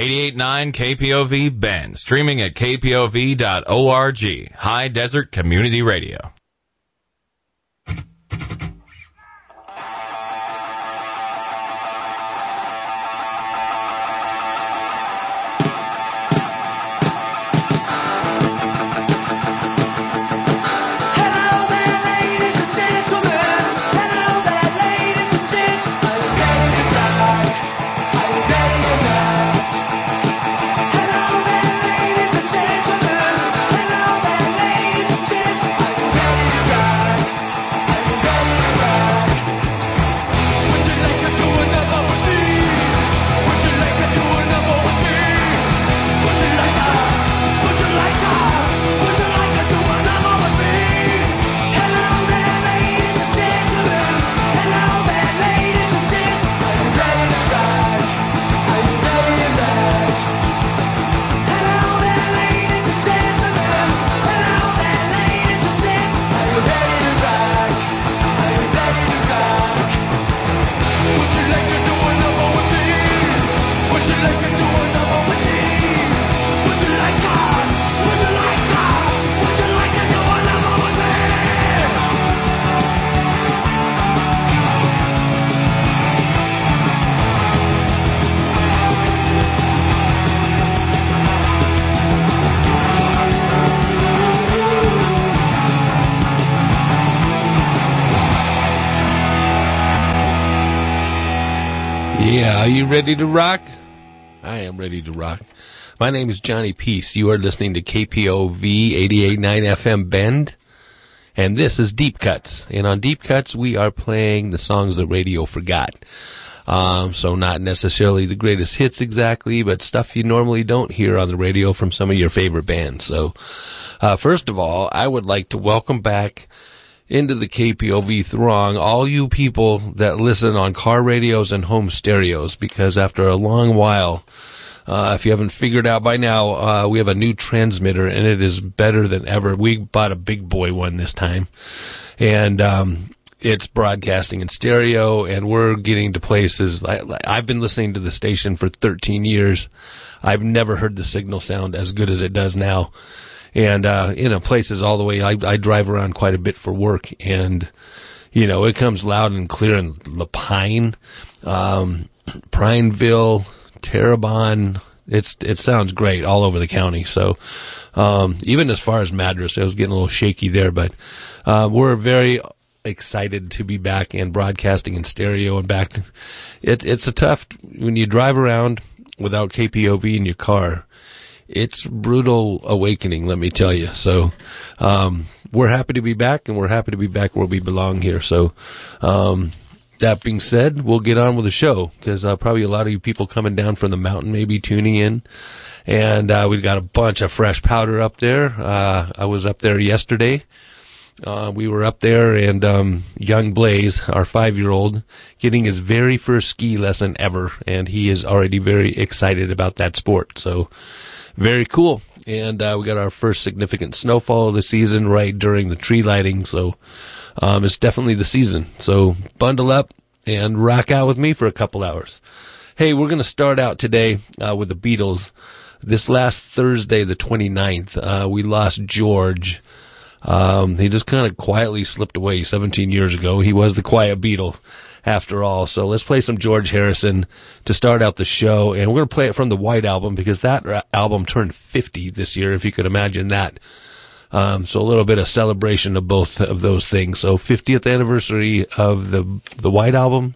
88.9 KPOV Bend, streaming at kpov.org. High Desert Community Radio. Are you ready to rock? I am ready to rock. My name is Johnny Peace. You are listening to KPOV 88.9 FM Bend. And this is Deep Cuts. And on Deep Cuts, we are playing the songs the radio forgot. Um, so not necessarily the greatest hits exactly, but stuff you normally don't hear on the radio from some of your favorite bands. So, uh, first of all, I would like to welcome back into the KPOV throng, all you people that listen on car radios and home stereos, because after a long while, uh, if you haven't figured out by now, uh, we have a new transmitter and it is better than ever. We bought a big boy one this time and, um, it's broadcasting in stereo and we're getting to places. I, I've been listening to the station for 13 years. I've never heard the signal sound as good as it does now and uh, you know places all the way. I, I drive around quite a bit for work, and you know it comes loud and clear in La Pine, um, Prineville, Terrebonne. It's it sounds great all over the county. So um, even as far as Madras, it was getting a little shaky there, but uh, we're very excited to be back and broadcasting in stereo and back. It, it's a tough when you drive around without KPOV in your car it's brutal awakening, let me tell you. So, um, we're happy to be back and we're happy to be back where we belong here. So, um, that being said, we'll get on with the show because uh, probably a lot of you people coming down from the mountain may be tuning in, and uh, we've got a bunch of fresh powder up there. Uh, I was up there yesterday. Uh, we were up there, and um, young Blaze, our five-year-old, getting his very first ski lesson ever, and he is already very excited about that sport. So very cool. And uh, we got our first significant snowfall of the season right during the tree lighting. So um, it's definitely the season. So bundle up and rock out with me for a couple hours. Hey, we're going to start out today uh, with the Beatles. This last Thursday, the 29th, uh, we lost George. Um, he just kind of quietly slipped away 17 years ago. He was the quiet Beatle after all. So let's play some George Harrison to start out the show. And we're going to play it from the White Album because that album turned 50 this year, if you could imagine that. Um, so a little bit of celebration of both of those things. So 50th anniversary of the, the White Album.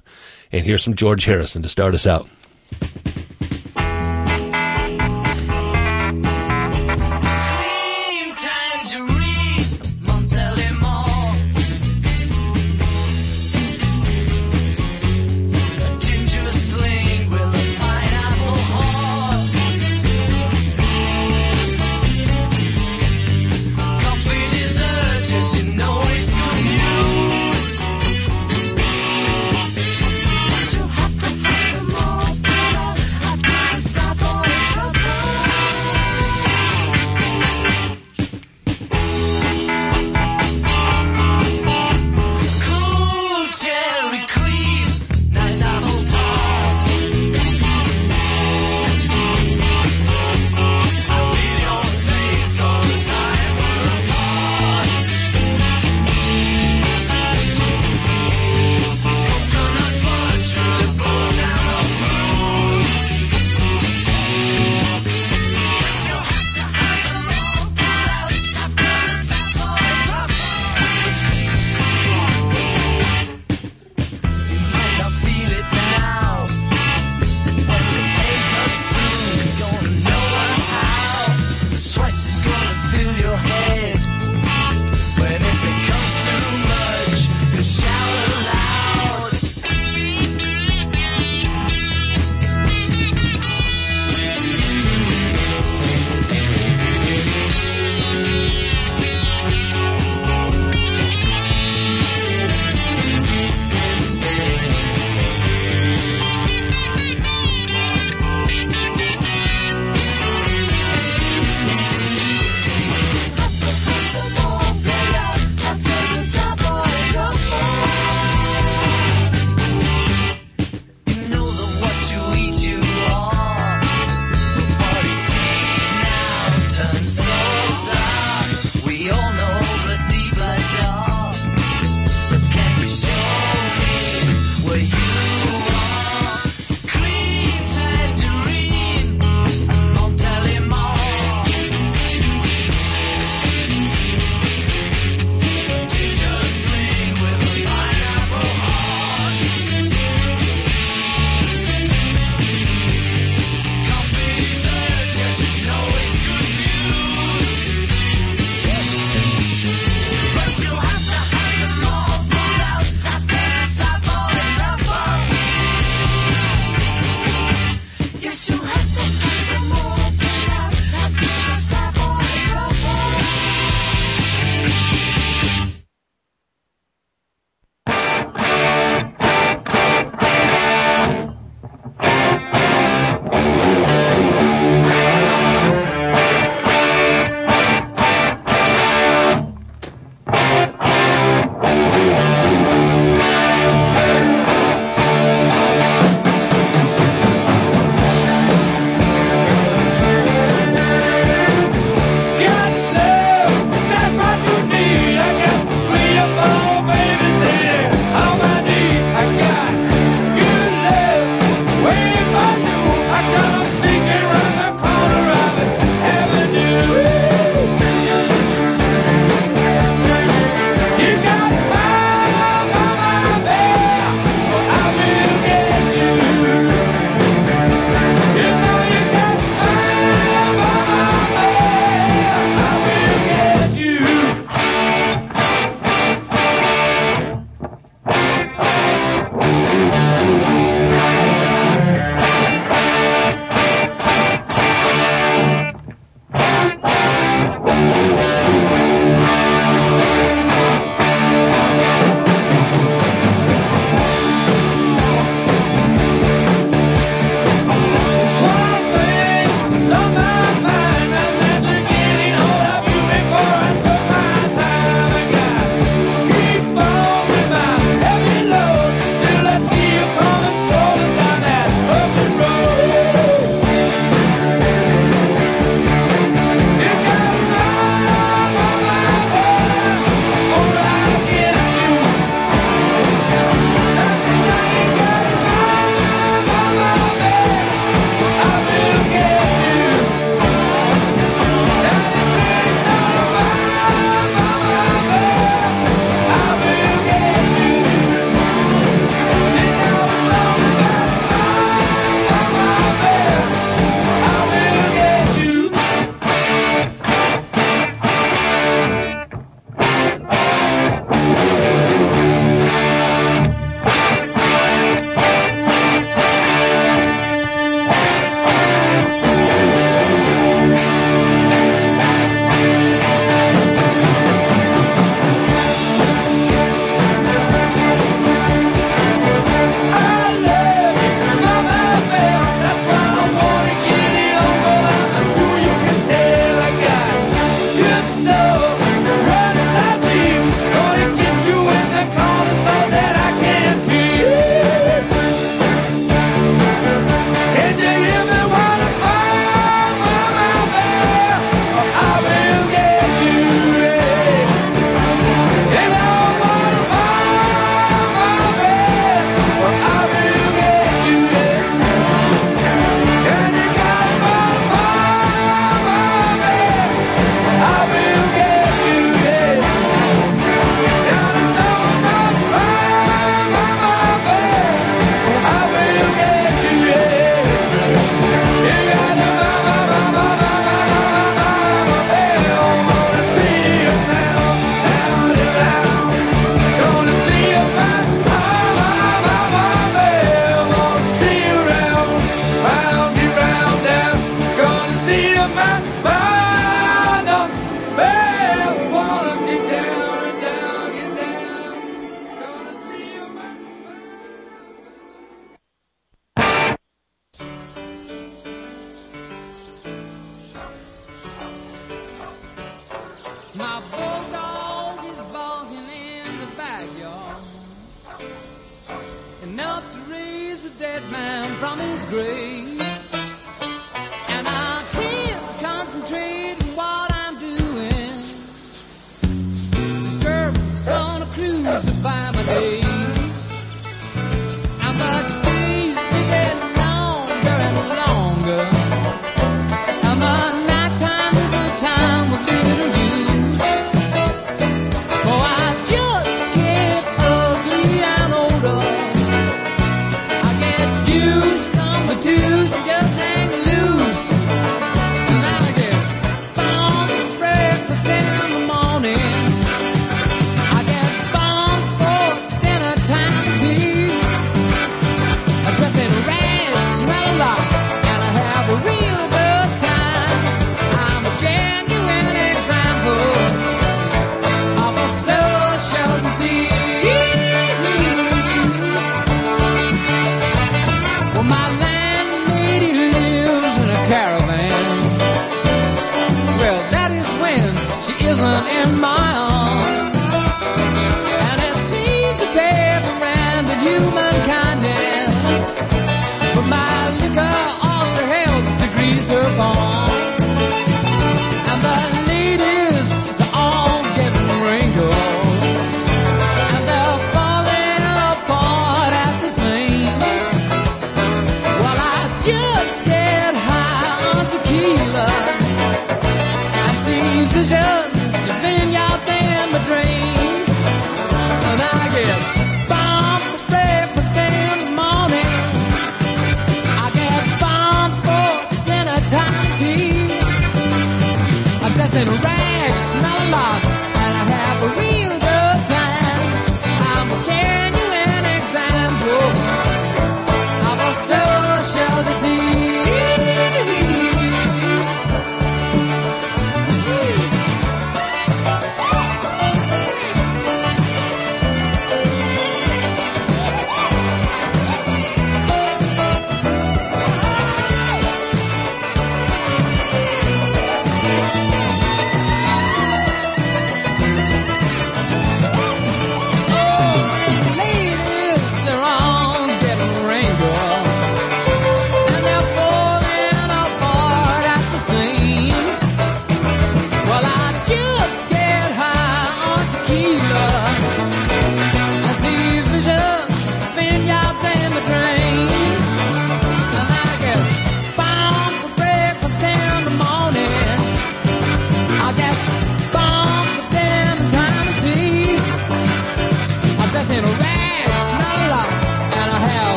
And here's some George Harrison to start us out.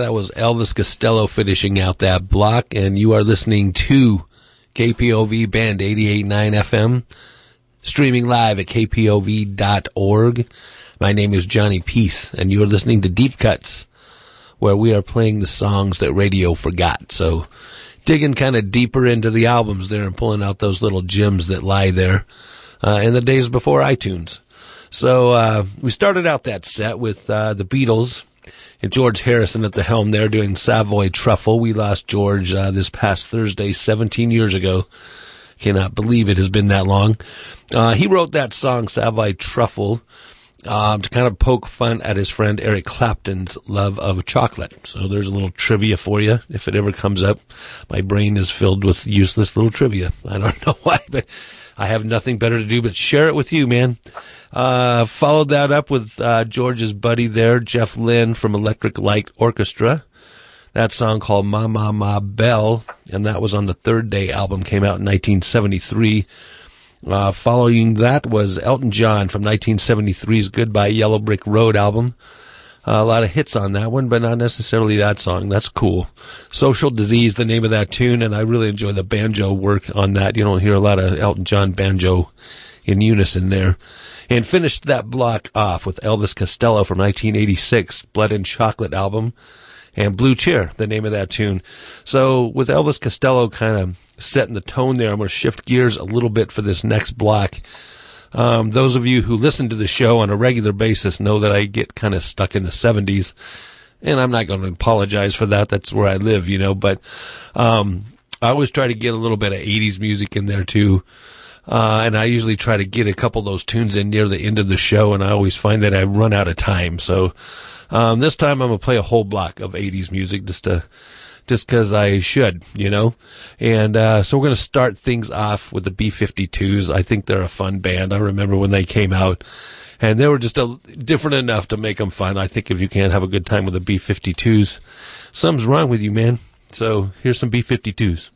That was Elvis Costello finishing out that block, and you are listening to KPOV Bend 88.9 FM, streaming live at kpov.org. My name is Johnny Peace, and you are listening to Deep Cuts, where we are playing the songs that radio forgot. So, digging kind of deeper into the albums there and pulling out those little gems that lie there uh, in the days before iTunes. So, uh, we started out that set with uh, the Beatles George Harrison at the helm there doing Savoy Truffle. We lost George uh, this past Thursday, 17 years ago. Cannot believe it has been that long. Uh, he wrote that song, Savoy Truffle, um, to kind of poke fun at his friend Eric Clapton's love of chocolate. So there's a little trivia for you if it ever comes up. My brain is filled with useless little trivia. I don't know why, but I have nothing better to do but share it with you, man. Uh, followed that up with uh, George's buddy there, Jeff Lynne from Electric Light Orchestra. That song called Ma Ma Ma Belle, and that was on the Third Day album, came out in 1973. Uh, following that was Elton John from 1973's Goodbye Yellow Brick Road album. A lot of hits on that one, but not necessarily that song. That's cool. Social Disease, the name of that tune, and I really enjoy the banjo work on that. You don't hear a lot of Elton John banjo in unison there. And finished that block off with Elvis Costello from 1986, Blood and Chocolate album, and Blue Chair, the name of that tune. So with Elvis Costello kind of setting the tone there, I'm going to shift gears a little bit for this next block. Um, those of you who listen to the show on a regular basis know that I get kind of stuck in the 70s, and I'm not going to apologize for that. That's where I live, you know. But um, I always try to get a little bit of 80s music in there too. Uh, and I usually try to get a couple of those tunes in near the end of the show, and I always find that I run out of time. So um, this time I'm gonna play a whole block of 80s music just to just because I should, you know. And uh, so we're going to start things off with the B-52s. I think they're a fun band. I remember when they came out, and they were just a, different enough to make them fun. I think if you can't have a good time with the B-52s, something's wrong with you, man. So here's some B-52s.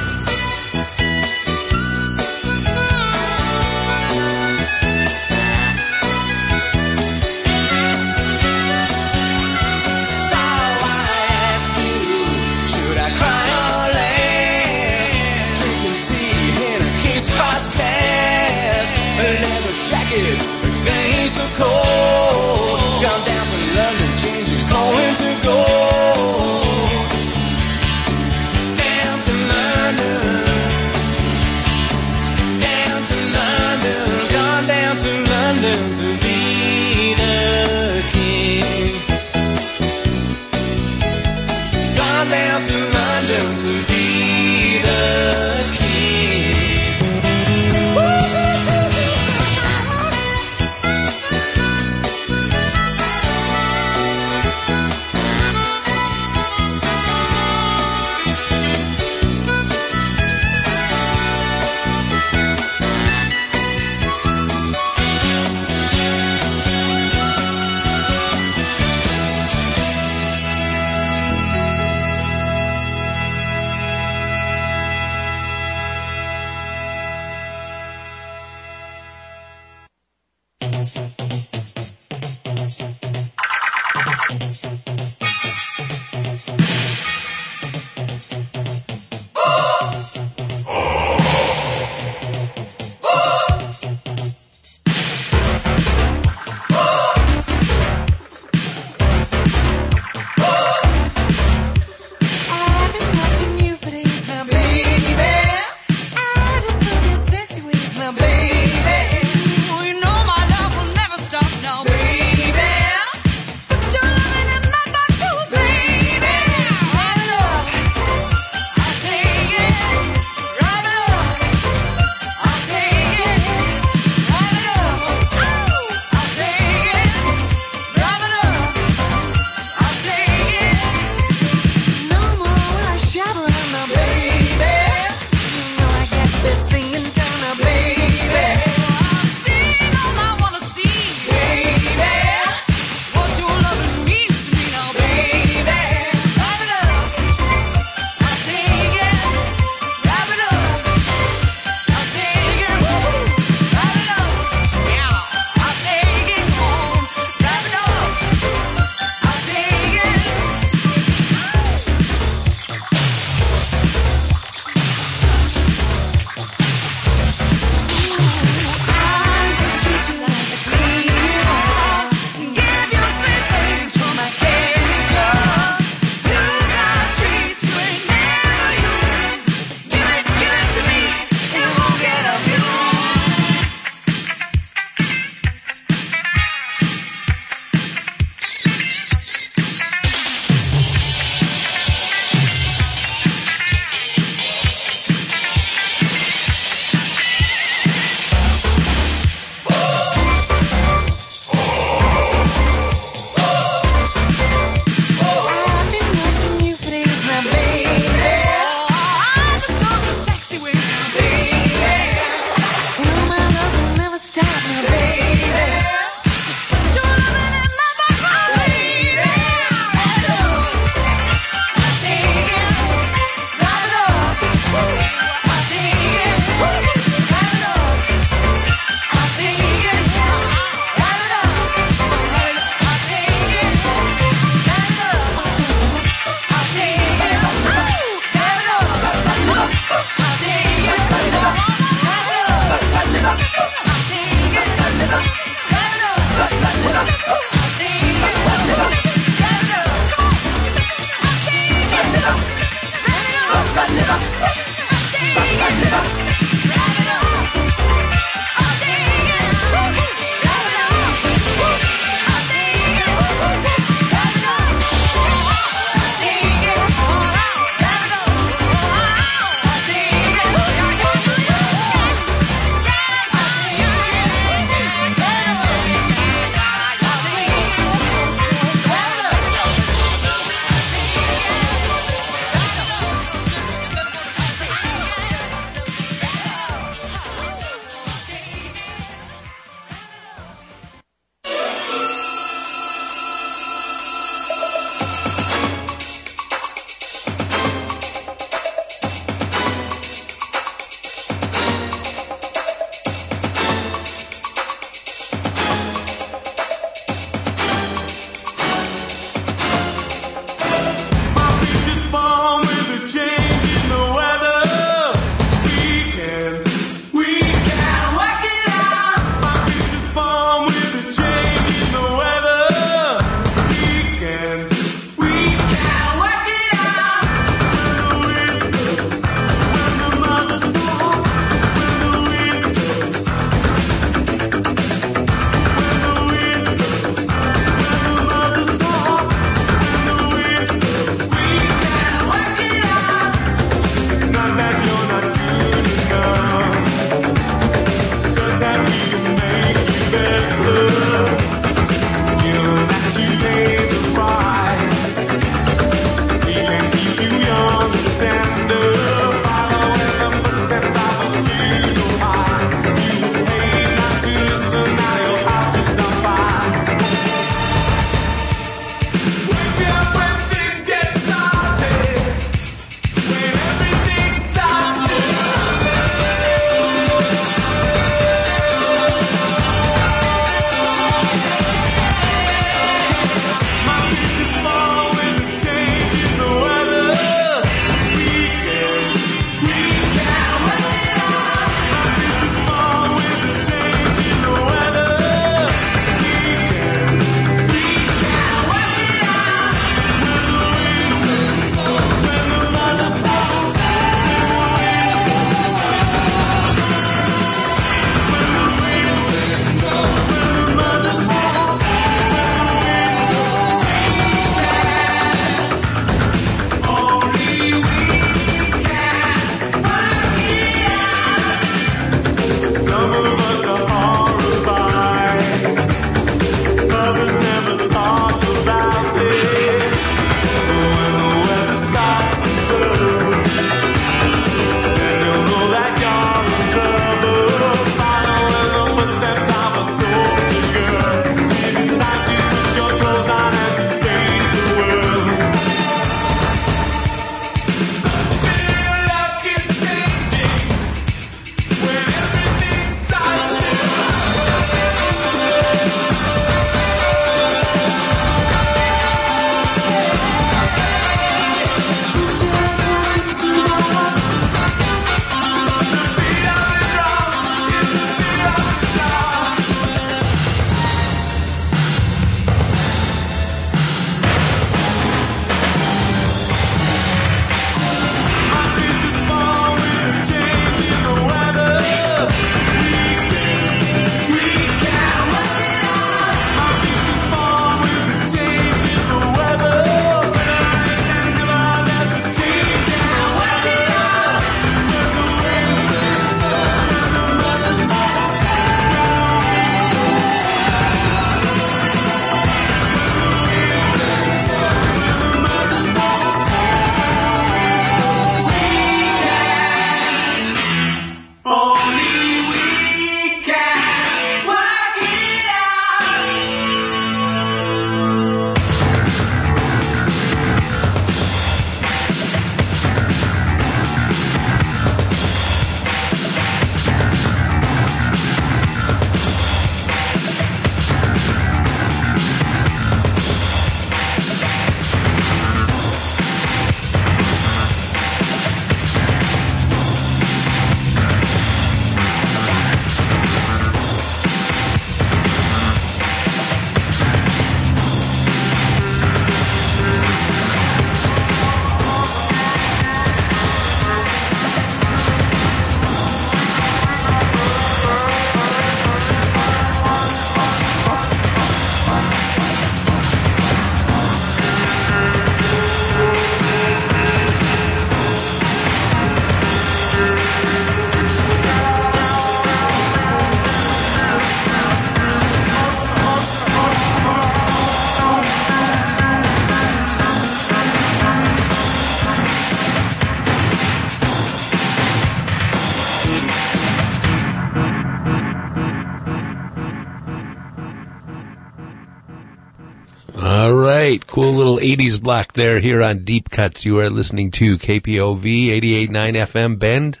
80s block there here on Deep Cuts. You are listening to KPOV 88.9 FM Bend,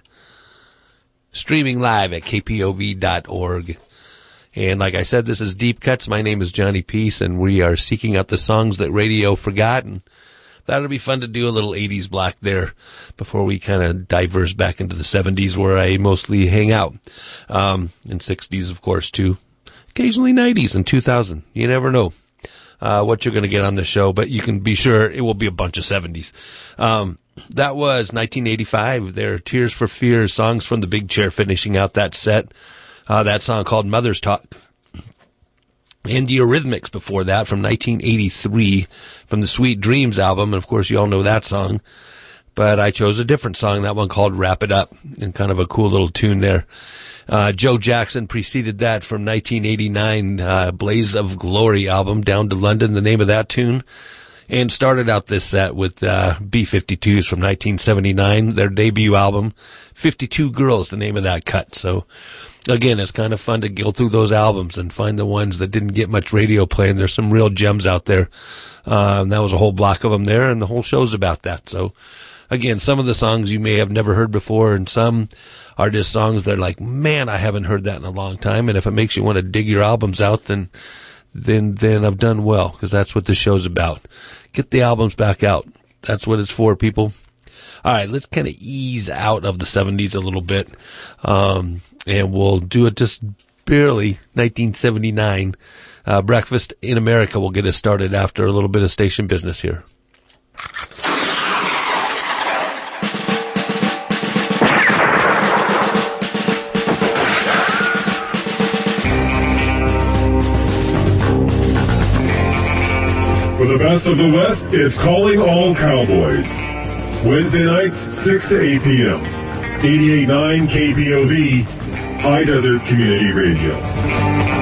streaming live at kpov.org. And like I said, this is Deep Cuts. My name is Johnny Peace, and we are seeking out the songs that radio forgotten. That'll be fun to do a little 80s block there before we kind of diverse back into the 70s where I mostly hang out. Um, and 60s, of course, too. Occasionally 90s and 2000. You never know uh, what you're going to get on the show, but you can be sure it will be a bunch of 70s. Um, that was 1985. There, are Tears for Fears, songs from the Big Chair finishing out that set. Uh, that song called Mother's Talk. And the Eurythmics before that from 1983 from the Sweet Dreams album. And of course, you all know that song. But I chose a different song, that one called Wrap It Up, and kind of a cool little tune there. Uh, Joe Jackson preceded that from 1989, uh, Blaze of Glory album, Down to London, the name of that tune. And started out this set with, uh, B-52s from 1979, their debut album, 52 Girls, the name of that cut. So, again, it's kind of fun to go through those albums and find the ones that didn't get much radio play. And there's some real gems out there. Uh, that was a whole block of them there, and the whole show's about that. So, again, some of the songs you may have never heard before, and some are just songs that are like, man, I haven't heard that in a long time. And if it makes you want to dig your albums out, then then then I've done well because that's what the show's about. Get the albums back out. That's what it's for, people. All right, let's kind of ease out of the 70s a little bit, um, and we'll do it just barely 1979. Uh, Breakfast in America will get us started after a little bit of station business here. The best of the West, it's Calling All Cowboys. Wednesday nights, 6 to 8 p.m. 88.9 KPOV, High Desert Community Radio.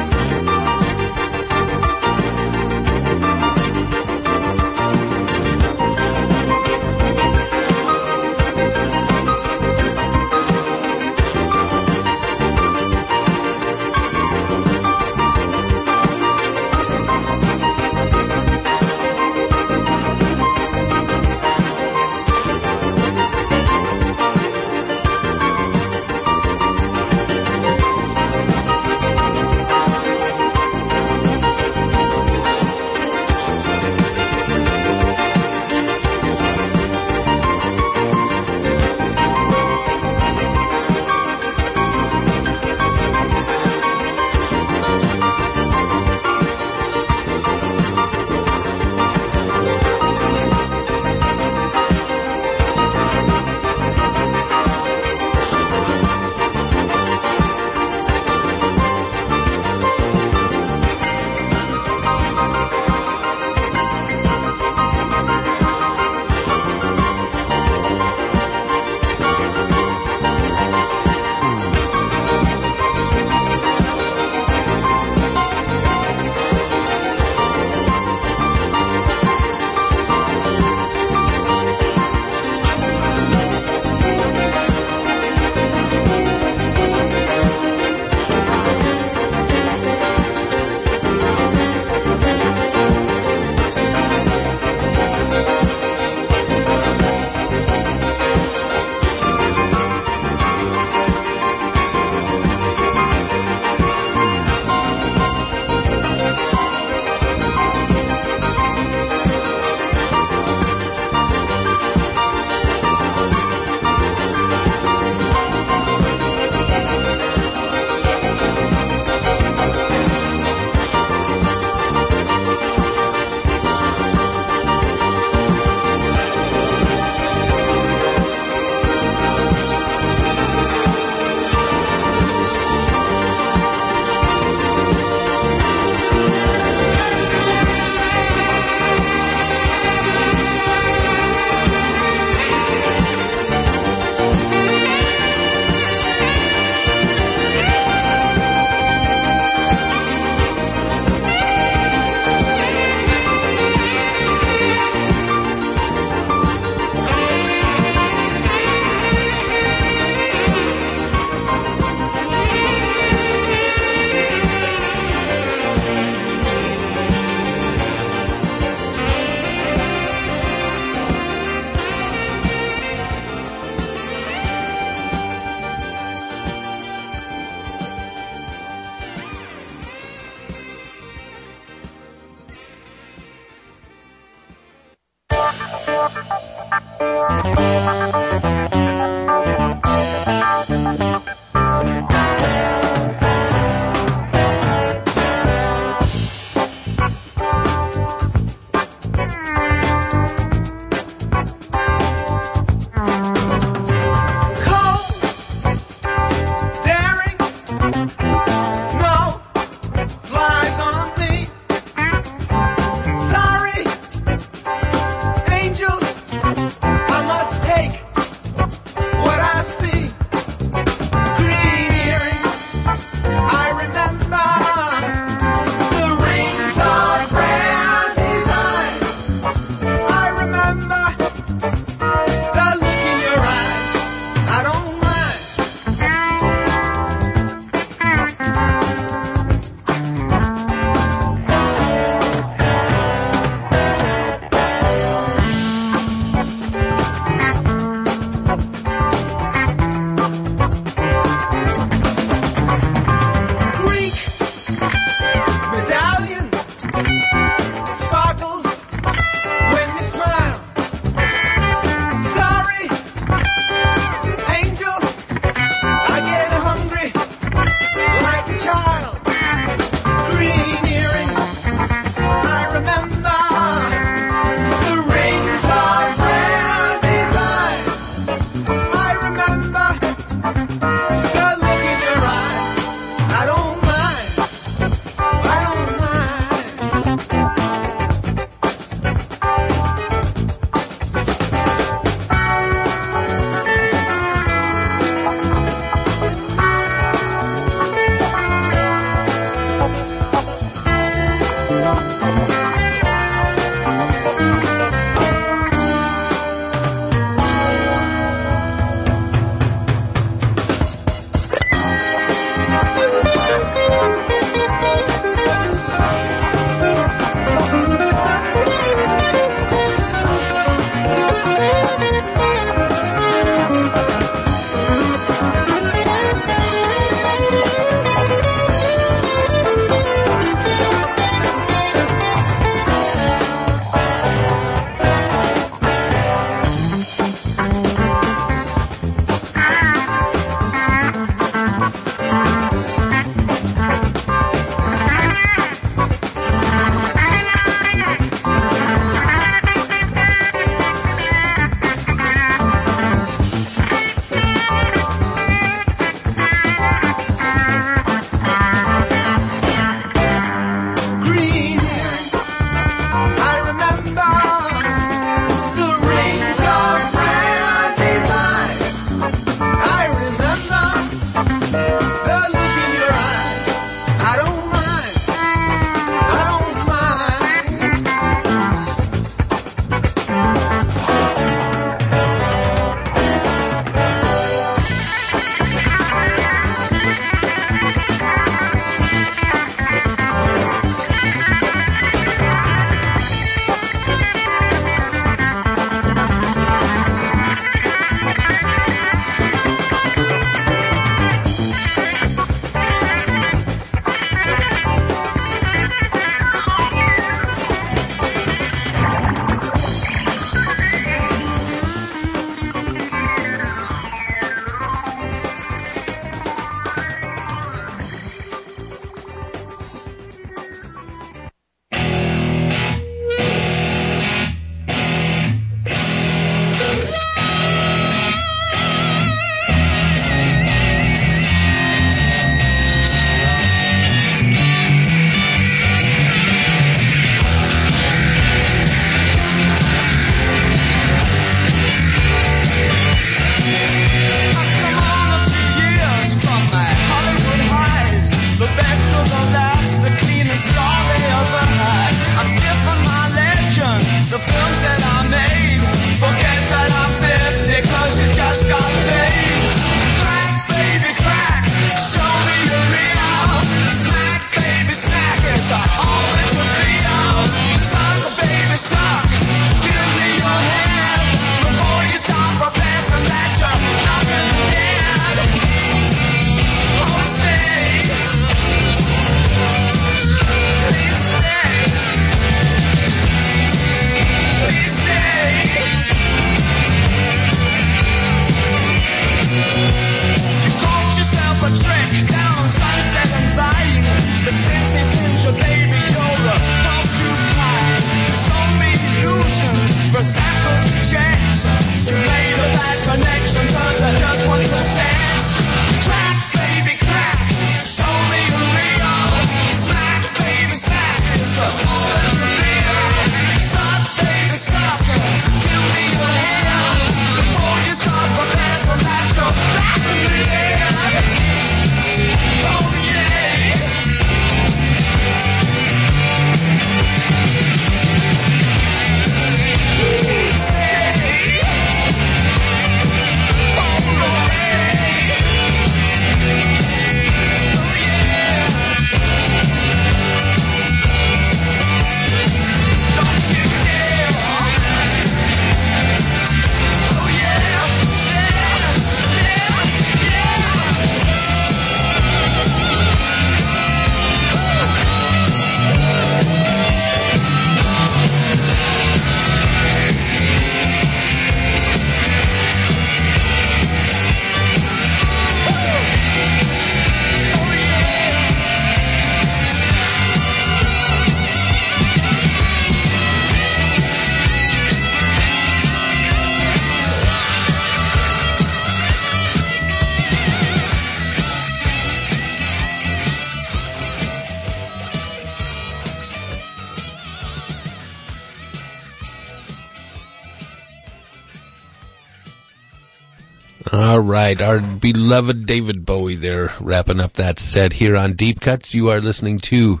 Right, our beloved David Bowie there, wrapping up that set here on Deep Cuts. You are listening to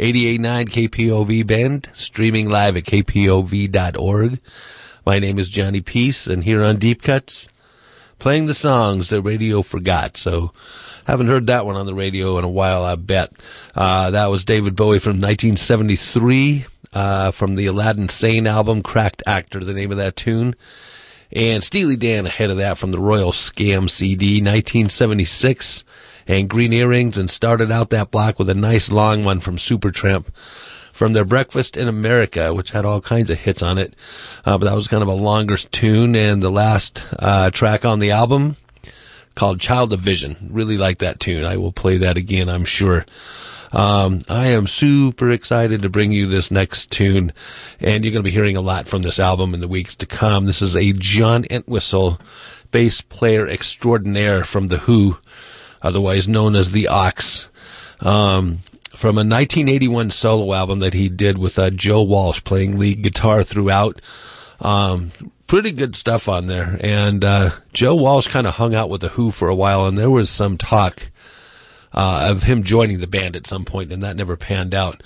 88.9 KPOV Bend, streaming live at kpov.org. My name is Johnny Peace, and here on Deep Cuts, playing the songs that radio forgot. So, haven't heard that one on the radio in a while, I bet. Uh, that was David Bowie from 1973, uh, from the Aladdin Sane album, Cracked Actor, the name of that tune. And Steely Dan ahead of that from the Royal Scam CD, 1976, and Green Earrings, and started out that block with a nice long one from Supertramp from their Breakfast in America, which had all kinds of hits on it. Uh, but that was kind of a longer tune, and the last uh, track on the album called Child of Vision. Really like that tune. I will play that again, I'm sure. Um, I am super excited to bring you this next tune, and you're going to be hearing a lot from this album in the weeks to come. This is a John Entwistle bass player extraordinaire from The Who, otherwise known as The Ox. Um, from a 1981 solo album that he did with uh, Joe Walsh playing lead guitar throughout. Um, pretty good stuff on there. And uh, Joe Walsh kind of hung out with the Who for a while, and there was some talk uh, of him joining the band at some point, and that never panned out.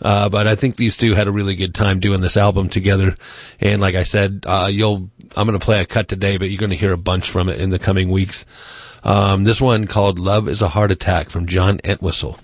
Uh, but I think these two had a really good time doing this album together. And like I said, uh, you'll, I'm going to play a cut today, but you're going to hear a bunch from it in the coming weeks. Um, this one called Love is a Heart Attack from John Entwistle.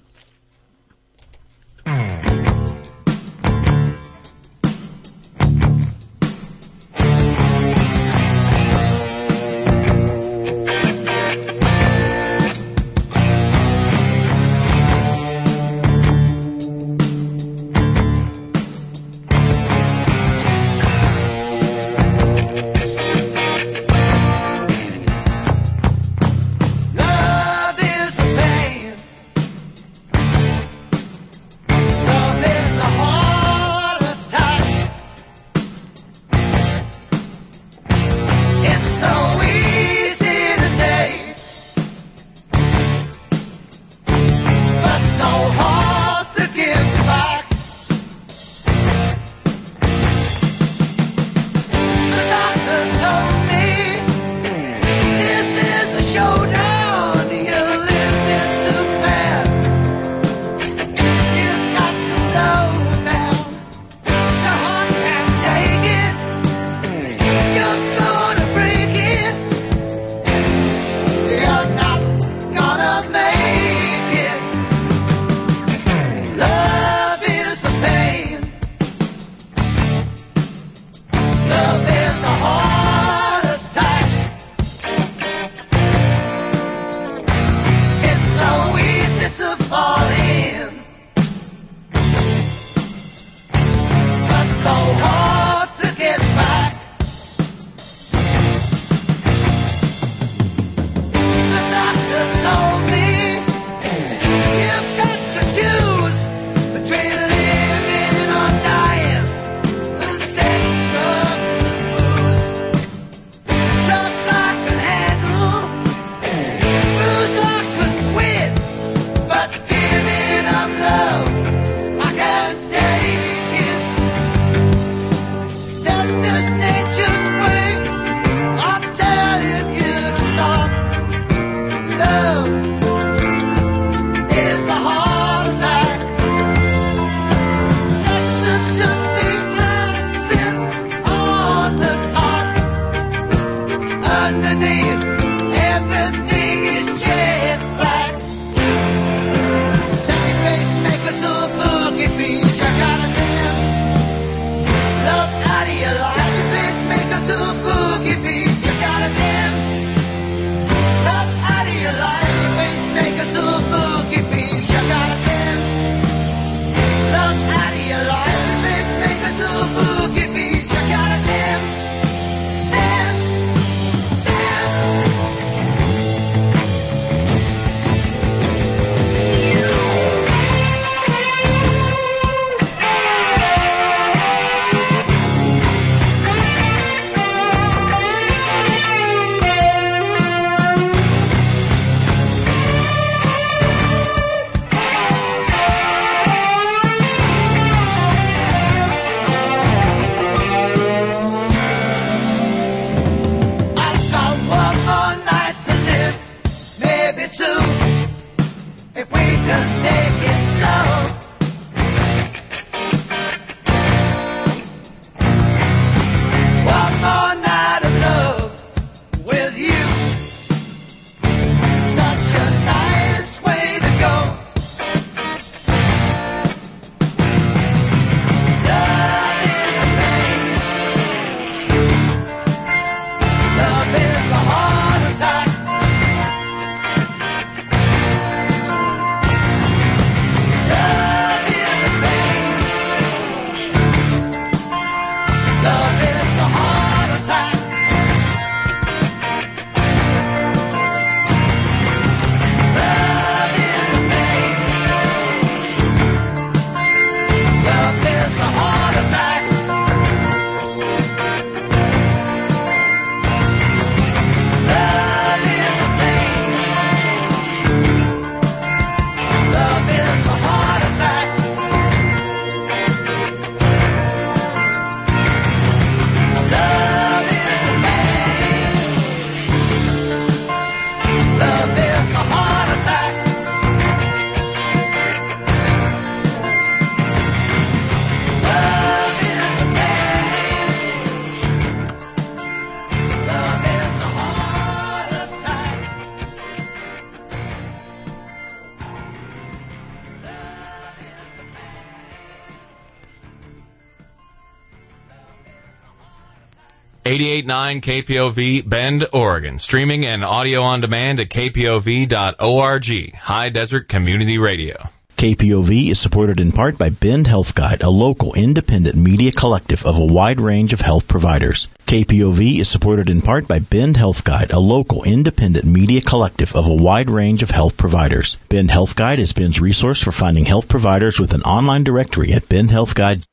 88.9 KPOV Bend, Oregon. Streaming and audio on demand at kpov.org. High Desert Community Radio. KPOV is supported in part by Bend Health Guide, a local independent media collective of a wide range of health providers. KPOV is supported in part by Bend Health Guide, a local independent media collective of a wide range of health providers. Bend Health Guide is Bend's resource for finding health providers with an online directory at bendhealthguide.com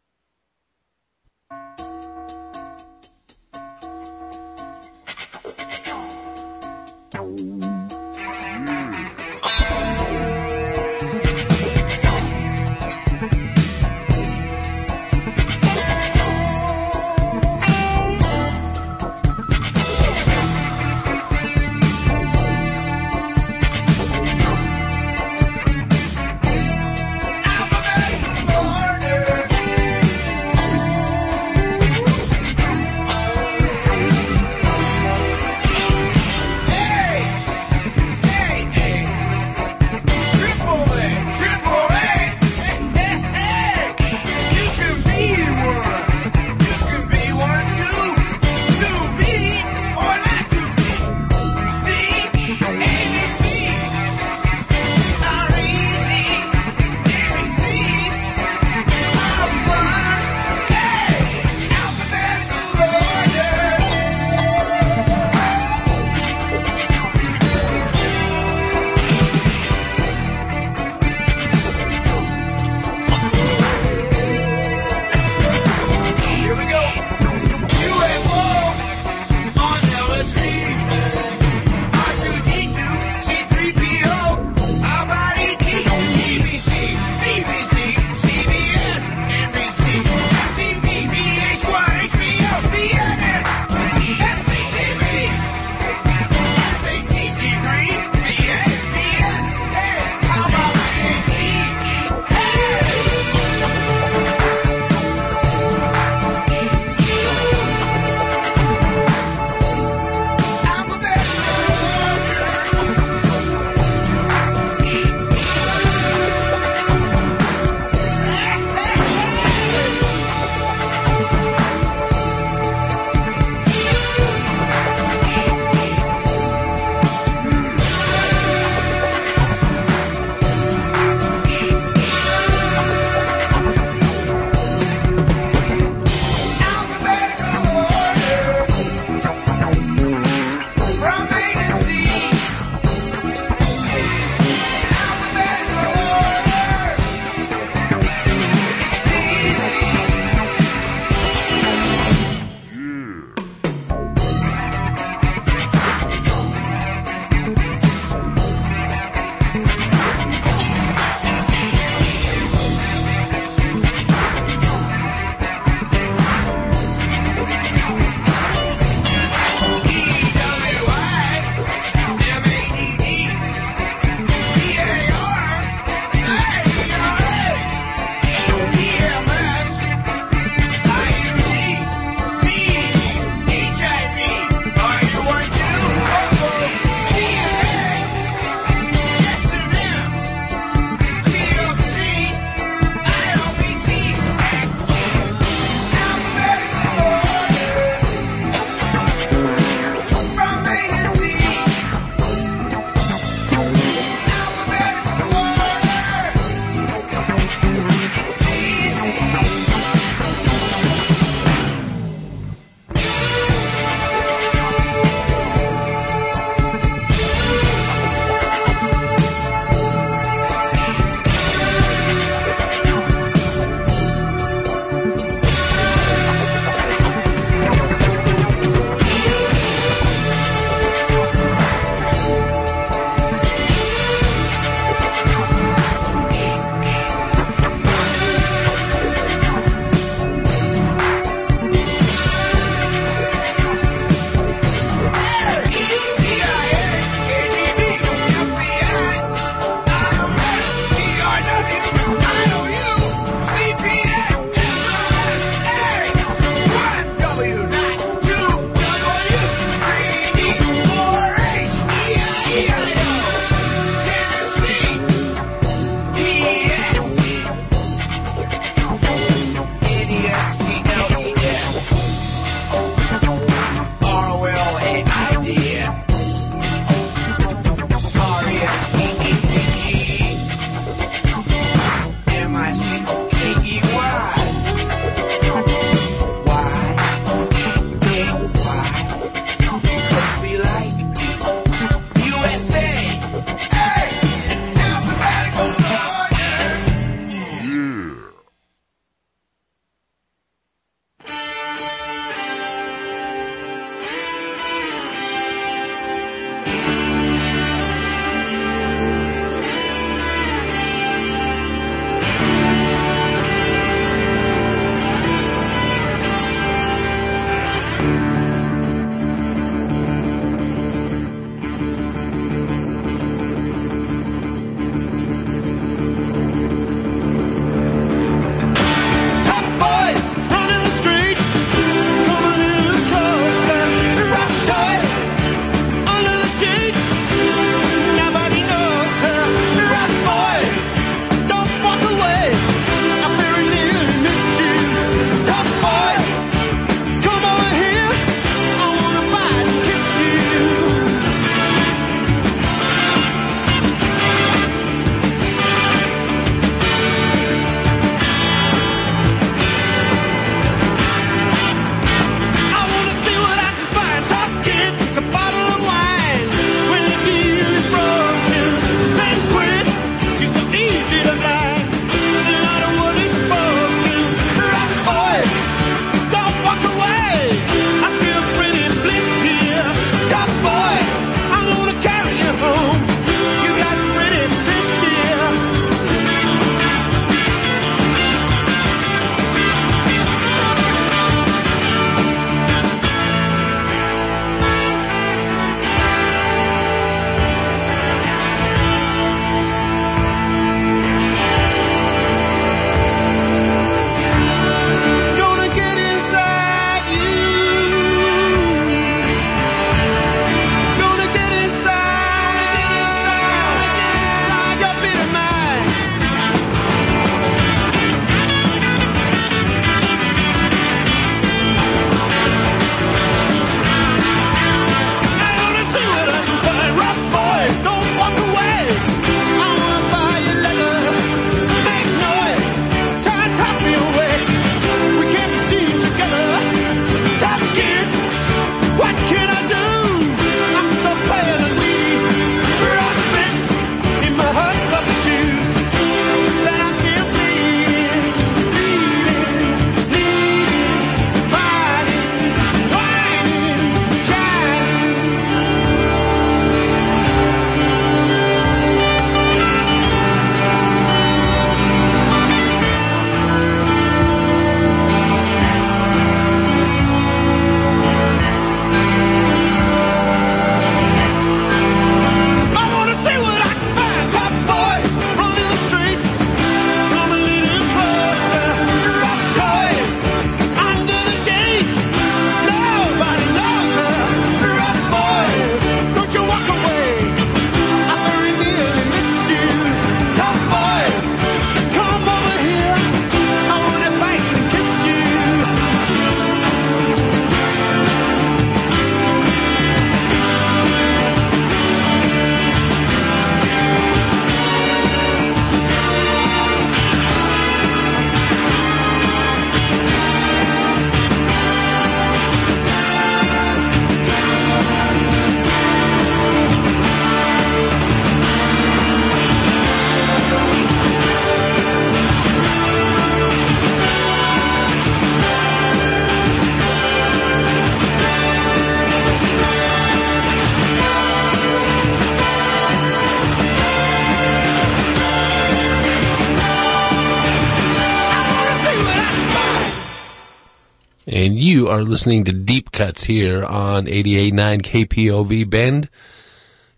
are listening to Deep Cuts here on 88.9 KPOV Bend.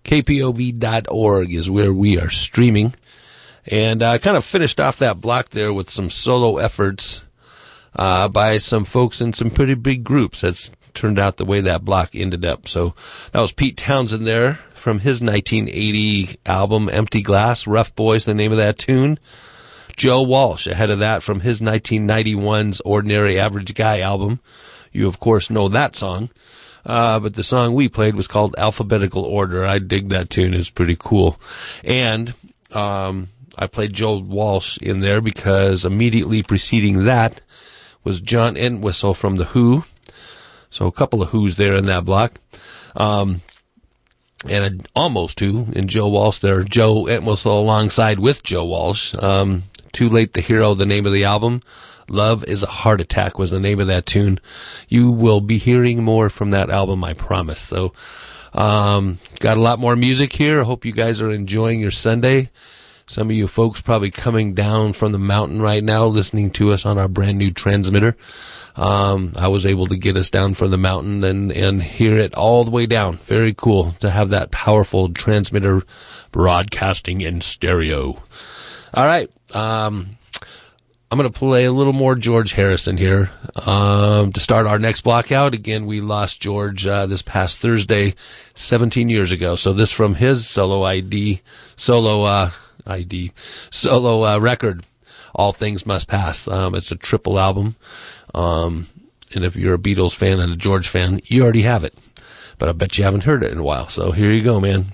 KPOV.org is where we are streaming. And I uh, kind of finished off that block there with some solo efforts uh, by some folks in some pretty big groups. That's turned out the way that block ended up. So that was Pete Townshend there from his 1980 album Empty Glass. Rough Boys, the name of that tune. Joe Walsh ahead of that from his 1991's Ordinary Average Guy album. You of course know that song. Uh, but the song we played was called Alphabetical Order. I dig that tune. It's pretty cool. And, um, I played Joe Walsh in there because immediately preceding that was John Entwistle from The Who. So a couple of Who's there in that block. Um, and a, almost two in Joe Walsh there. Joe Entwistle alongside with Joe Walsh. Um, Too Late the Hero, the name of the album. Love is a Heart Attack was the name of that tune. You will be hearing more from that album, I promise. So, um, got a lot more music here. I hope you guys are enjoying your Sunday. Some of you folks probably coming down from the mountain right now listening to us on our brand new transmitter. Um, I was able to get us down from the mountain and, and hear it all the way down. Very cool to have that powerful transmitter broadcasting in stereo. All right. Um, I'm going to play a little more George Harrison here um, to start our next block out. Again, we lost George uh, this past Thursday, 17 years ago. So this from his solo ID, solo uh, ID, solo uh, record, All Things Must Pass. Um, it's a triple album. Um, and if you're a Beatles fan and a George fan, you already have it. But I bet you haven't heard it in a while. So here you go, man.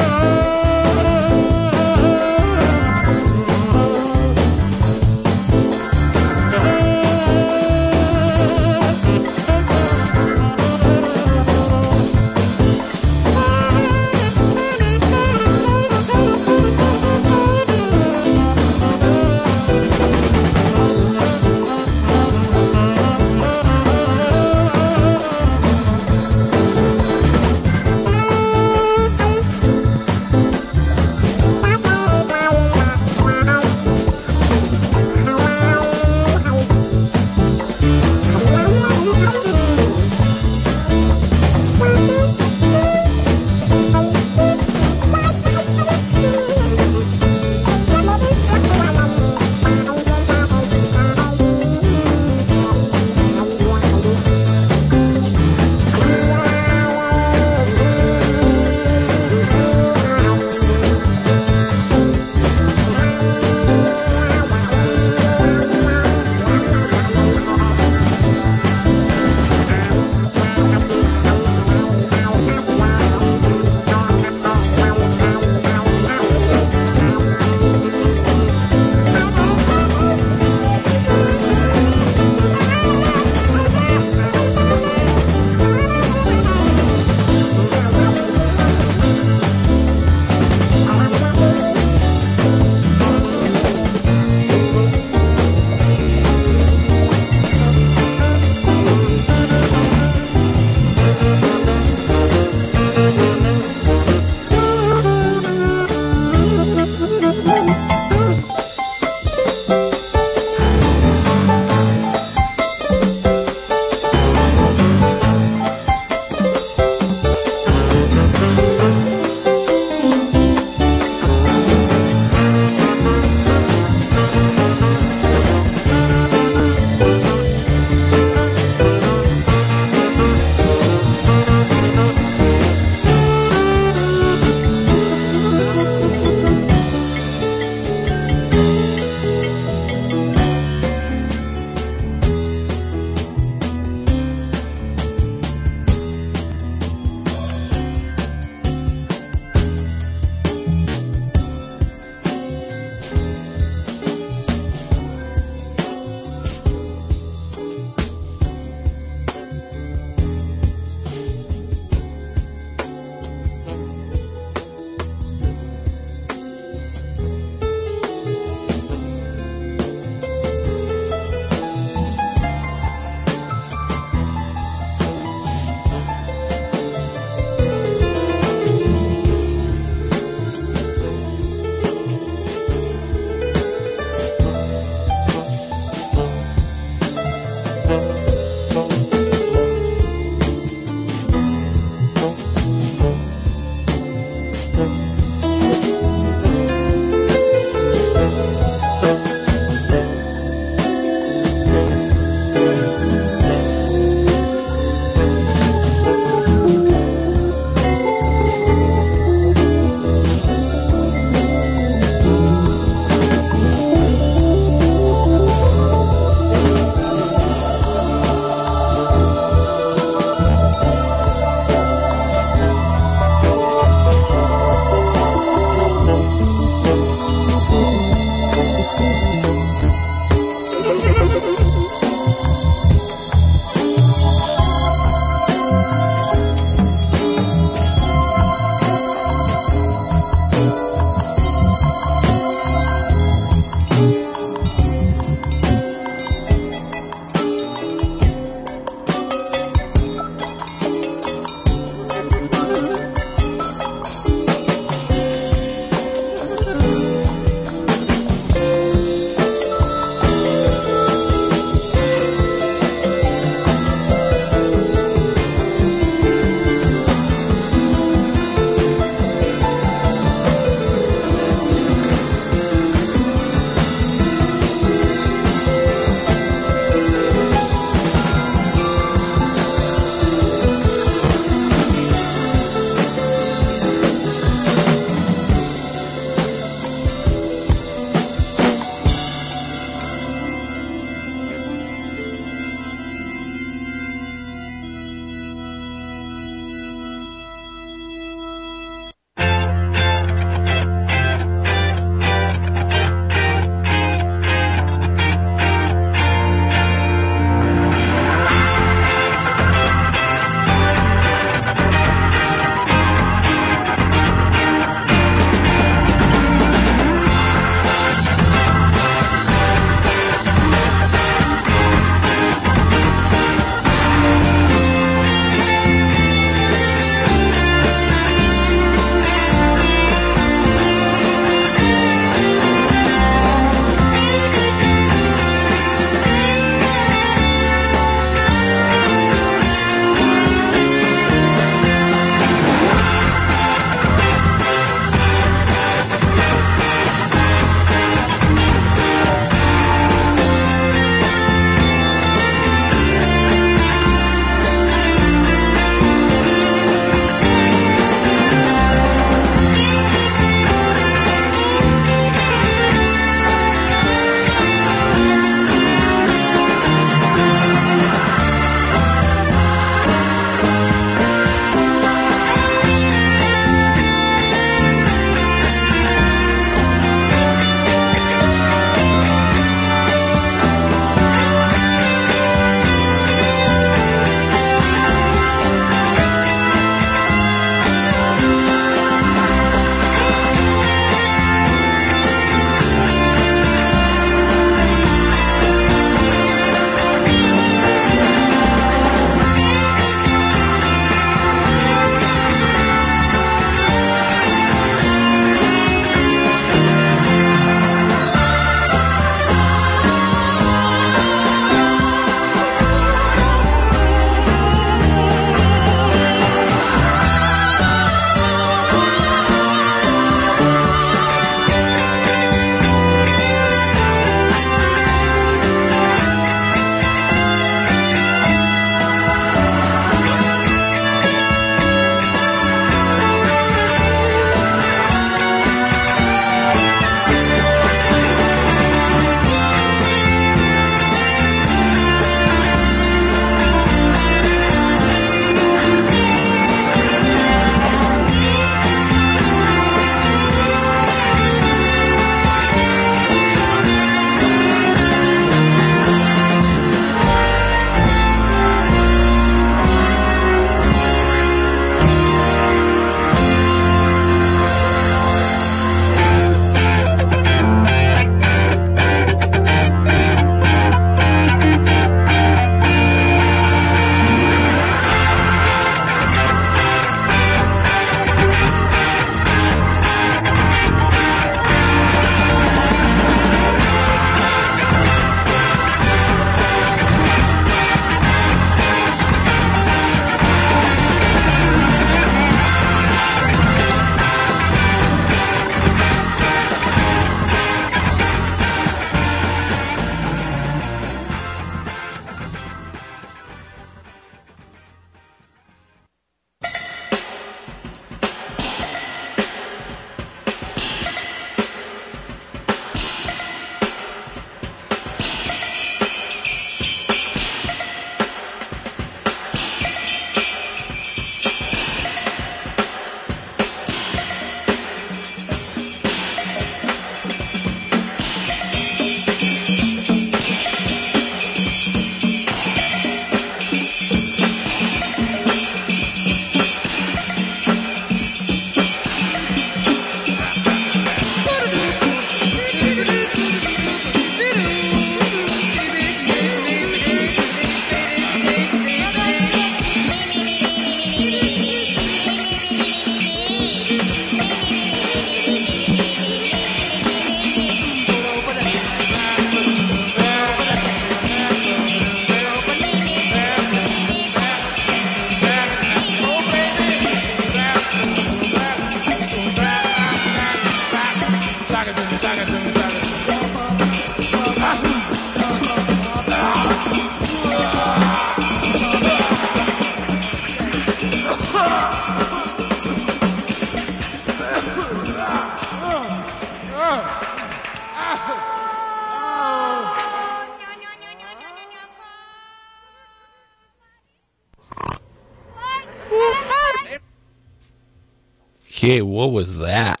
Okay, what was that?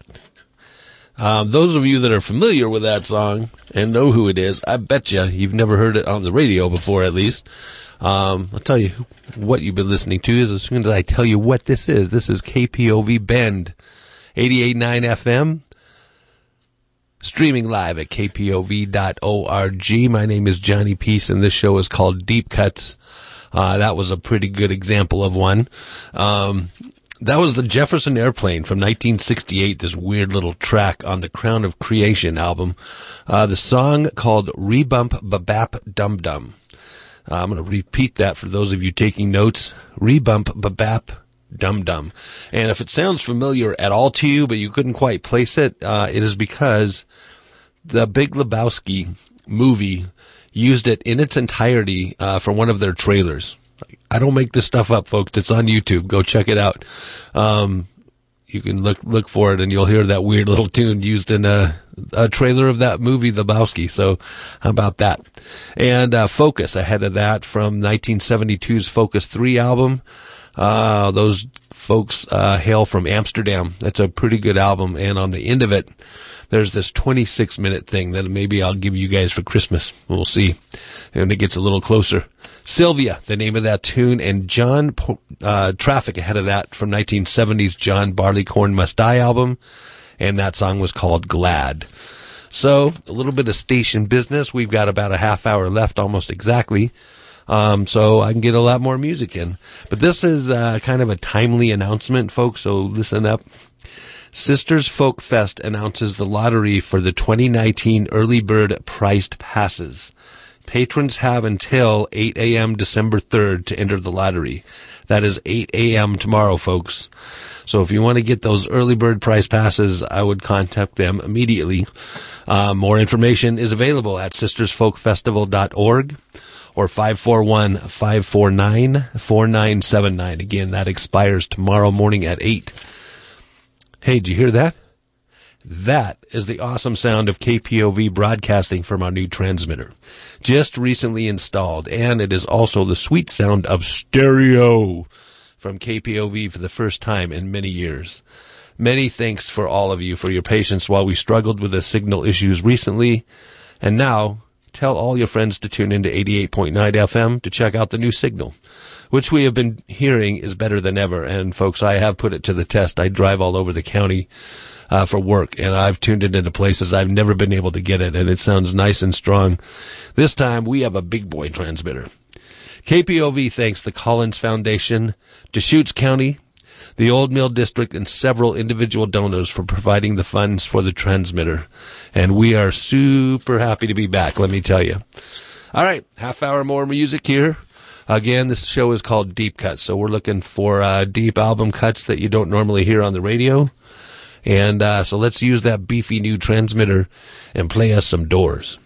Um, those of you that are familiar with that song and know who it is, I bet you you've never heard it on the radio before, at least. Um, I'll tell you what you've been listening to is as soon as I tell you what this is. This is KPOV Bend, 88.9 FM, streaming live at kpov.org. My name is Johnny Peace, and this show is called Deep Cuts. Uh, that was a pretty good example of one. Um, that was the Jefferson Airplane from 1968, this weird little track on the Crown of Creation album. Uh, the song called Rebump Babap Dum Dum. Uh, I'm going to repeat that for those of you taking notes. Rebump Babap Dum Dum. And if it sounds familiar at all to you, but you couldn't quite place it, uh, it is because the Big Lebowski movie used it in its entirety uh, for one of their trailers. I don't make this stuff up, folks. It's on YouTube. Go check it out. Um, you can look look for it, and you'll hear that weird little tune used in a, a trailer of that movie, The Bowski. So, how about that? And uh, Focus ahead of that from 1972's Focus Three album. Uh, those folks uh, hail from Amsterdam. That's a pretty good album, and on the end of it, there's this 26 minute thing that maybe I'll give you guys for Christmas. We'll see when it gets a little closer. Sylvia, the name of that tune, and John uh, Traffic ahead of that from 1970's John Barleycorn Must Die album, and that song was called Glad. So a little bit of station business. We've got about a half hour left, almost exactly. Um, so I can get a lot more music in. But this is uh, kind of a timely announcement, folks. So listen up. Sisters Folk Fest announces the lottery for the 2019 early bird priced passes. Patrons have until 8 a.m. December 3rd to enter the lottery. That is 8 a.m. tomorrow, folks. So if you want to get those early bird price passes, I would contact them immediately. Uh, more information is available at sistersfolkfestival.org or 541-549-4979. Again, that expires tomorrow morning at 8. Hey, did you hear that? That is the awesome sound of KPOV broadcasting from our new transmitter. Just recently installed, and it is also the sweet sound of stereo from KPOV for the first time in many years. Many thanks for all of you for your patience while we struggled with the signal issues recently. And now, tell all your friends to tune into 88.9 FM to check out the new signal which we have been hearing is better than ever. And folks, I have put it to the test. I drive all over the county uh, for work, and I've tuned it into places I've never been able to get it, and it sounds nice and strong. This time, we have a big boy transmitter. KPOV thanks the Collins Foundation, Deschutes County, the Old Mill District, and several individual donors for providing the funds for the transmitter. And we are super happy to be back, let me tell you. All right, half hour more music here. Again, this show is called Deep Cuts, so we're looking for uh, deep album cuts that you don't normally hear on the radio. And uh, so let's use that beefy new transmitter and play us some doors.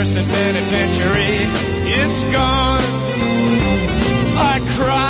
Nursing penitentiary. It's gone. I cry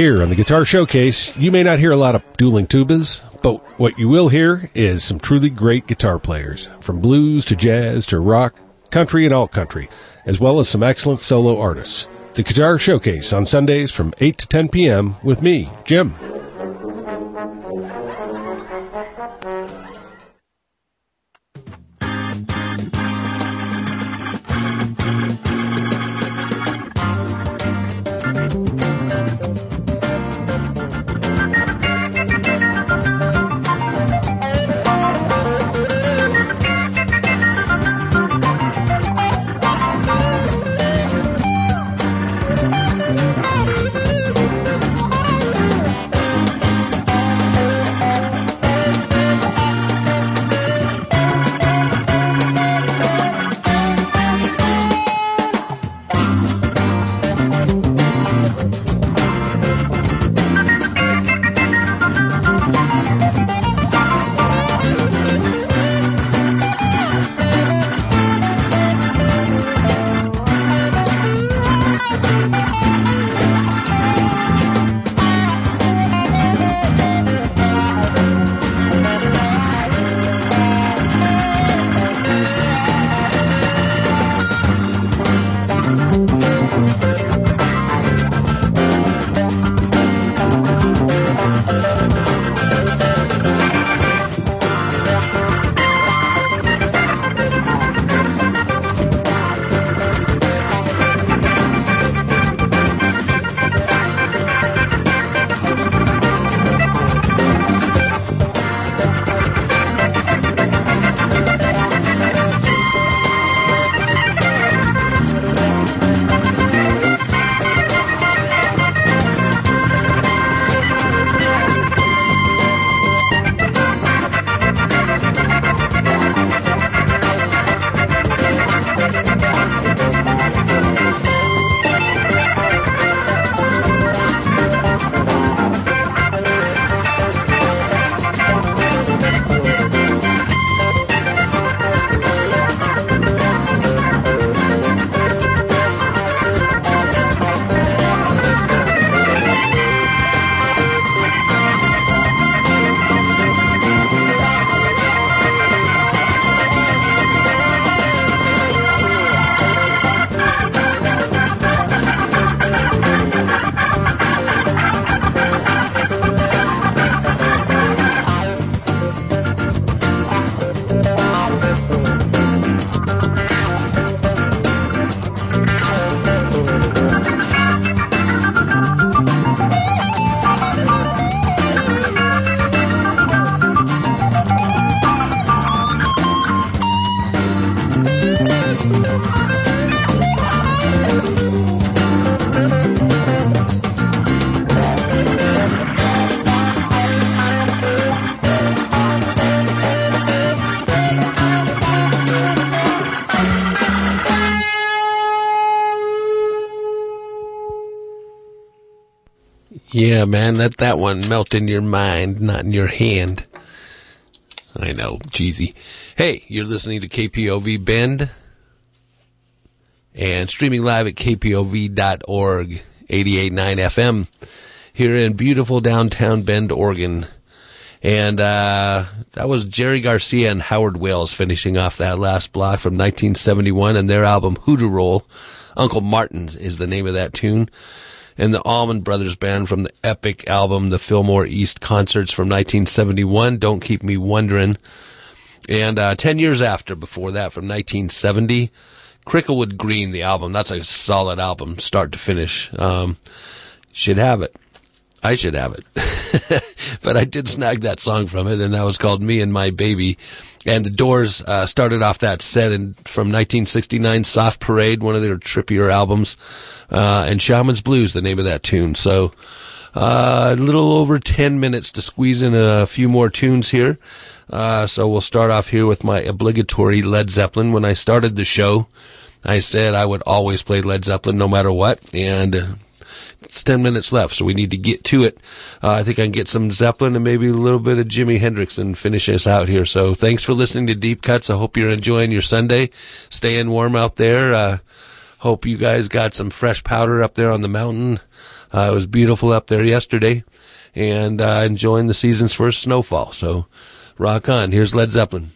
Here on the Guitar Showcase, you may not hear a lot of dueling tubas, but what you will hear is some truly great guitar players, from blues to jazz to rock, country and alt-country, as well as some excellent solo artists. The Guitar Showcase on Sundays from 8 to 10 p.m. with me, Jim. Yeah, man, let that one melt in your mind, not in your hand. I know, cheesy. Hey, you're listening to KPOV Bend and streaming live at kpov.org, 88.9 FM here in beautiful downtown Bend, Oregon. And uh, that was Jerry Garcia and Howard Wales finishing off that last block from 1971 and their album Hooteroll. Uncle Martin is the name of that tune. And the Allman Brothers Band from the epic album The Fillmore East Concerts from 1971, Don't Keep Me Wondering. And uh, 10 years after, before that, from 1970, Cricklewood Green, the album. That's a solid album, start to finish. Um, should have it. I should have it. but I did snag that song from it, and that was called Me and My Baby. And the Doors uh, started off that set in, from 1969, Soft Parade, one of their trippier albums, uh, and Shaman's Blues, the name of that tune. So uh, a little over 10 minutes to squeeze in a few more tunes here. Uh, so we'll start off here with my obligatory Led Zeppelin. When I started the show, I said I would always play Led Zeppelin no matter what, and it's 10 minutes left, so we need to get to it. Uh, I think I can get some Zeppelin and maybe a little bit of Jimi Hendrix and finish us out here. So thanks for listening to Deep Cuts. I hope you're enjoying your Sunday, staying warm out there. Uh, hope you guys got some fresh powder up there on the mountain. Uh, it was beautiful up there yesterday and uh, enjoying the season's first snowfall. So rock on. Here's Led Zeppelin.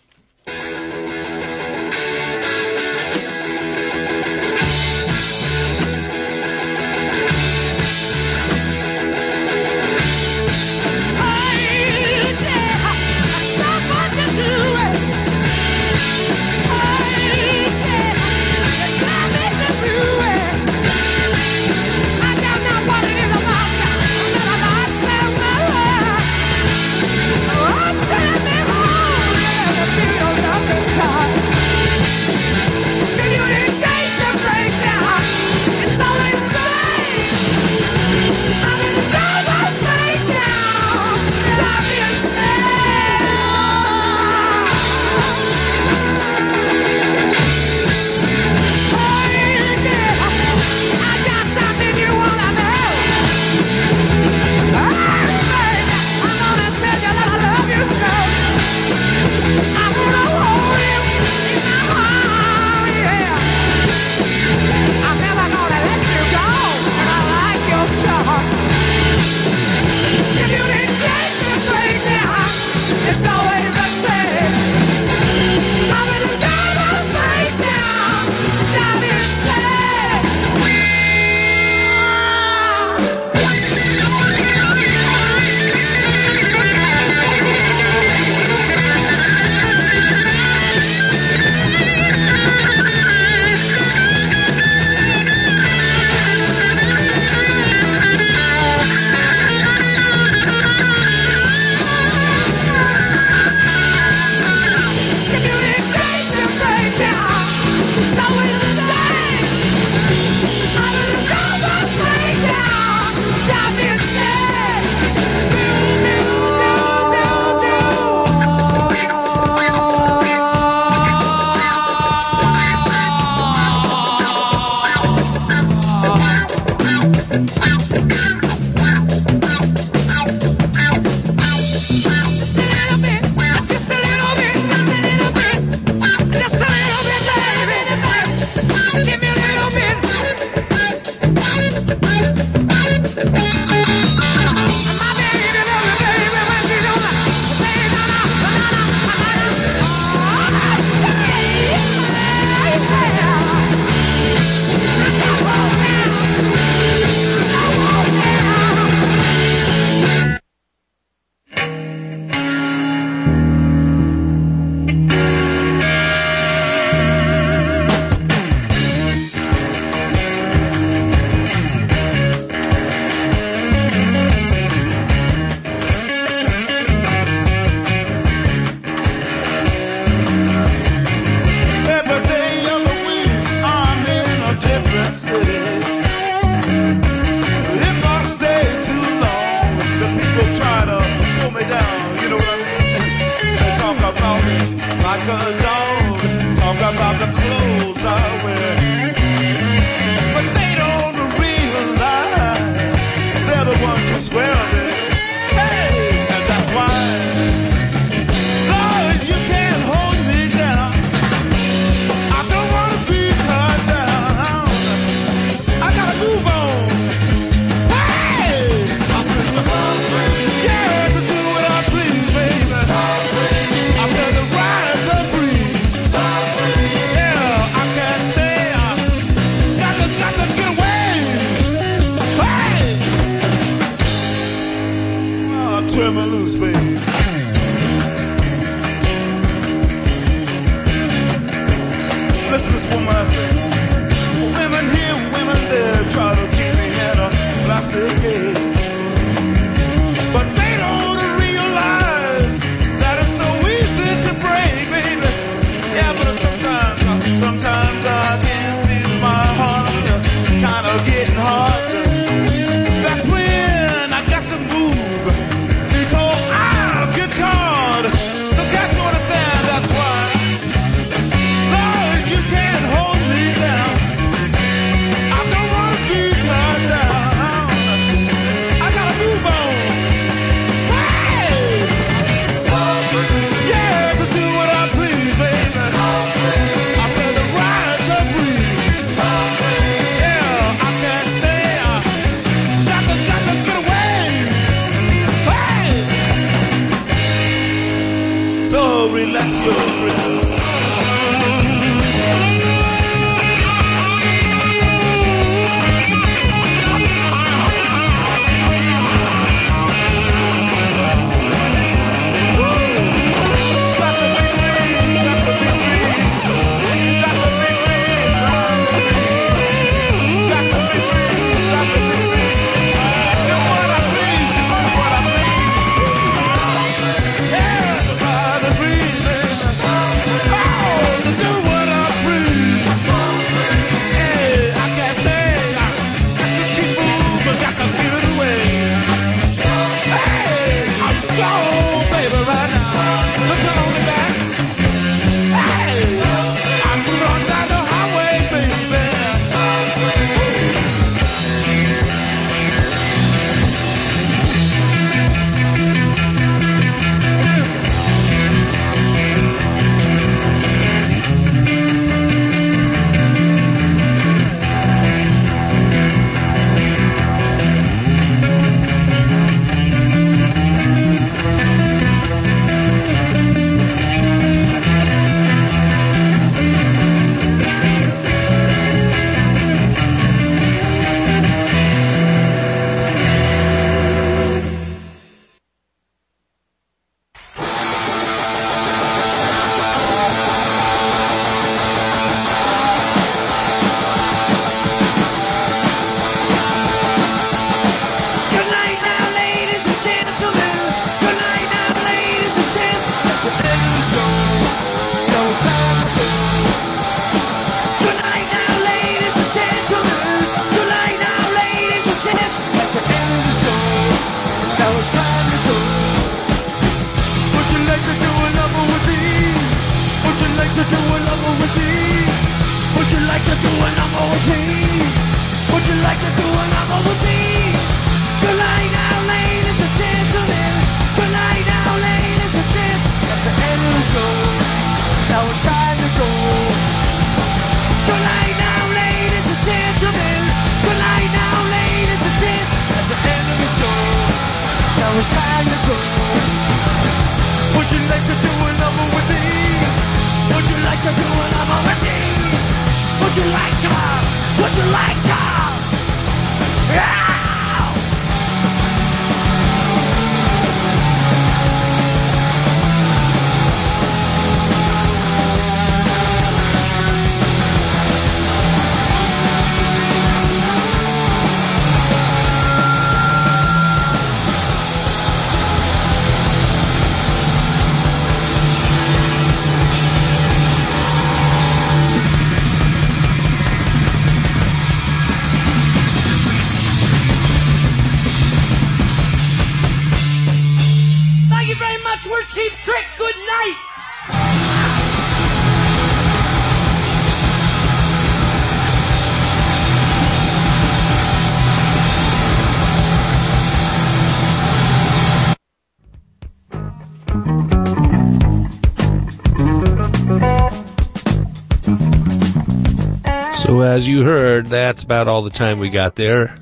as you heard, that's about all the time we got there.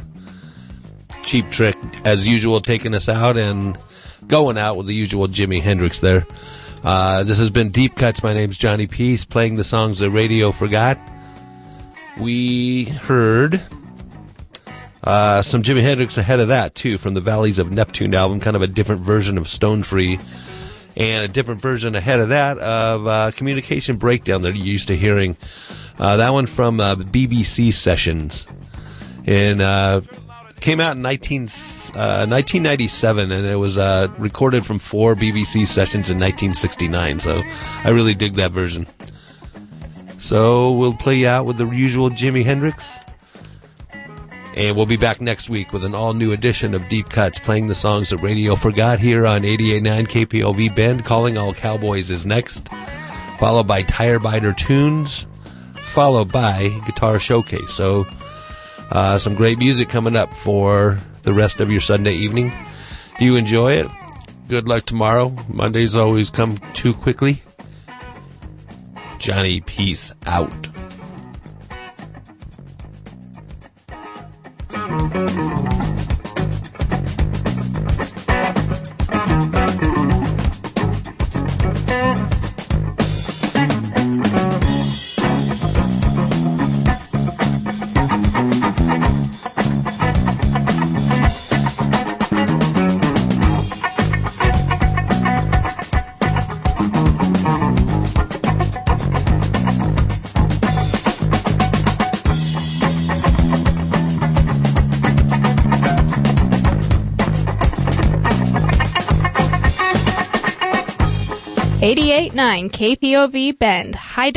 Cheap Trick, as usual, taking us out and going out with the usual Jimi Hendrix there. Uh, this has been Deep Cuts. My name's Johnny Peace, playing the songs the radio forgot. We heard uh, some Jimi Hendrix ahead of that, too, from the Valleys of Neptune album, kind of a different version of Stone Free and a different version ahead of that of uh, Communication Breakdown that you're used to hearing. Uh, that one from uh, BBC sessions. And uh, came out in 19, uh, 1997, and it was uh, recorded from four BBC sessions in 1969. So I really dig that version. So we'll play you out with the usual Jimi Hendrix. And we'll be back next week with an all new edition of Deep Cuts, playing the songs that radio forgot here on 88.9 KPOV Bend. Calling All Cowboys is next, followed by Tire Biter Tunes, followed by Guitar Showcase. So, uh, some great music coming up for the rest of your Sunday evening. Do you enjoy it? Good luck tomorrow. Mondays always come too quickly. Johnny, peace out. Thank you. Eighty-eight nine KPOV Bend High